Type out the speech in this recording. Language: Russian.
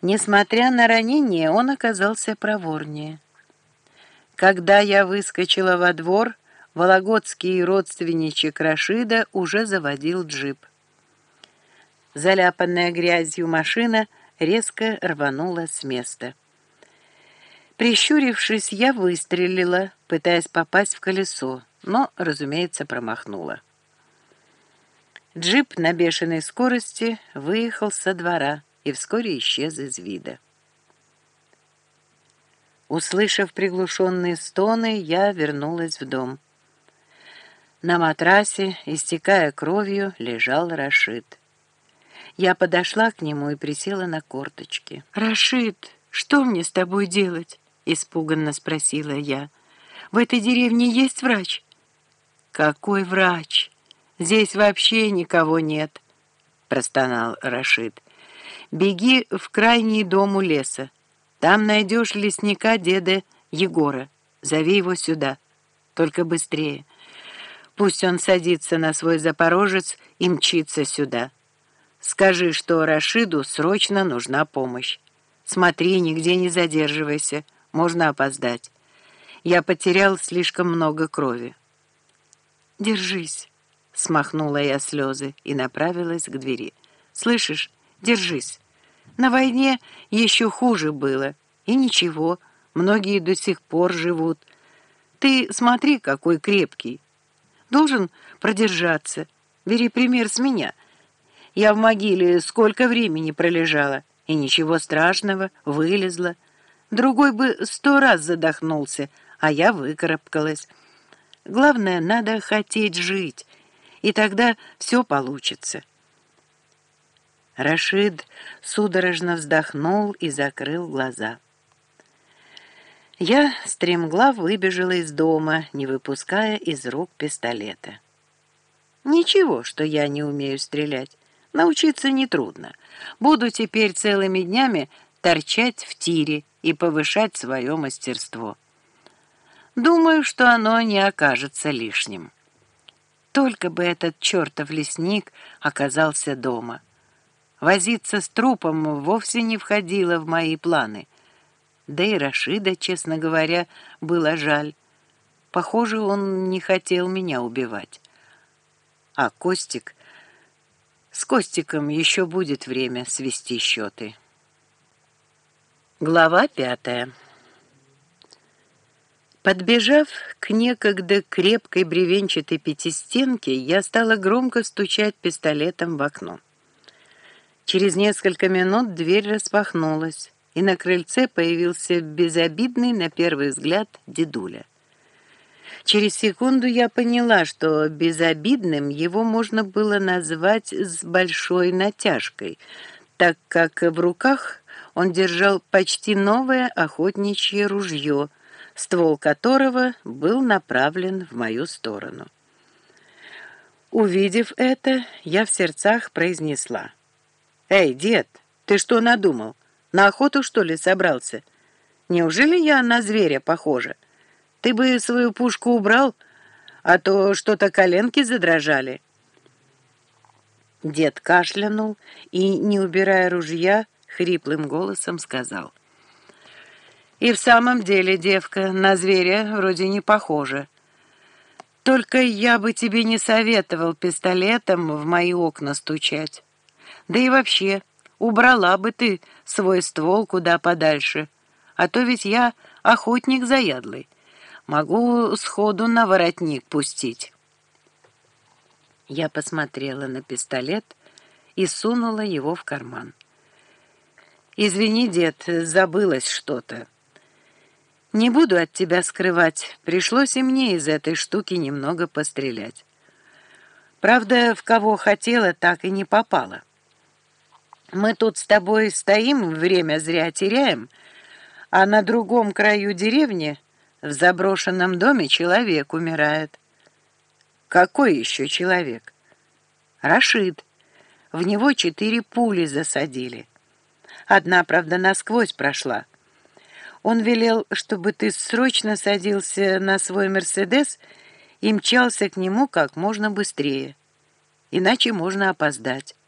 Несмотря на ранение, он оказался проворнее. Когда я выскочила во двор, вологодский родственничек Рашида уже заводил джип. Заляпанная грязью машина резко рванула с места. Прищурившись, я выстрелила, пытаясь попасть в колесо, но, разумеется, промахнула. Джип на бешеной скорости выехал со двора и вскоре исчез из вида. Услышав приглушенные стоны, я вернулась в дом. На матрасе, истекая кровью, лежал Рашид. Я подошла к нему и присела на корточки. «Рашид, что мне с тобой делать?» — испуганно спросила я. «В этой деревне есть врач?» «Какой врач? Здесь вообще никого нет», — простонал Рашид. «Беги в крайний дом у леса. Там найдешь лесника деда Егора. Зови его сюда. Только быстрее. Пусть он садится на свой запорожец и мчится сюда. Скажи, что Рашиду срочно нужна помощь. Смотри, нигде не задерживайся. Можно опоздать. Я потерял слишком много крови. «Держись», — смахнула я слезы и направилась к двери. «Слышишь, держись». На войне еще хуже было. И ничего, многие до сих пор живут. Ты смотри, какой крепкий. Должен продержаться. Бери пример с меня. Я в могиле сколько времени пролежала, и ничего страшного, вылезла. Другой бы сто раз задохнулся, а я выкарабкалась. Главное, надо хотеть жить, и тогда все получится». Рашид судорожно вздохнул и закрыл глаза. Я стремглав выбежала из дома, не выпуская из рук пистолета. Ничего, что я не умею стрелять. Научиться нетрудно. Буду теперь целыми днями торчать в тире и повышать свое мастерство. Думаю, что оно не окажется лишним. Только бы этот чертов лесник оказался дома — Возиться с трупом вовсе не входило в мои планы. Да и Рашида, честно говоря, было жаль. Похоже, он не хотел меня убивать. А Костик... С Костиком еще будет время свести счеты. Глава пятая. Подбежав к некогда крепкой бревенчатой пятистенке, я стала громко стучать пистолетом в окно. Через несколько минут дверь распахнулась, и на крыльце появился безобидный, на первый взгляд, дедуля. Через секунду я поняла, что безобидным его можно было назвать с большой натяжкой, так как в руках он держал почти новое охотничье ружье, ствол которого был направлен в мою сторону. Увидев это, я в сердцах произнесла — «Эй, дед, ты что надумал? На охоту, что ли, собрался? Неужели я на зверя похожа? Ты бы свою пушку убрал, а то что-то коленки задрожали». Дед кашлянул и, не убирая ружья, хриплым голосом сказал. «И в самом деле, девка, на зверя вроде не похожа. Только я бы тебе не советовал пистолетом в мои окна стучать». Да и вообще, убрала бы ты свой ствол куда подальше, а то ведь я охотник заядлый. Могу сходу на воротник пустить. Я посмотрела на пистолет и сунула его в карман. «Извини, дед, забылось что-то. Не буду от тебя скрывать, пришлось и мне из этой штуки немного пострелять. Правда, в кого хотела, так и не попала. Мы тут с тобой стоим, время зря теряем, а на другом краю деревни, в заброшенном доме, человек умирает. Какой еще человек? Рашид. В него четыре пули засадили. Одна, правда, насквозь прошла. Он велел, чтобы ты срочно садился на свой «Мерседес» и мчался к нему как можно быстрее. Иначе можно опоздать.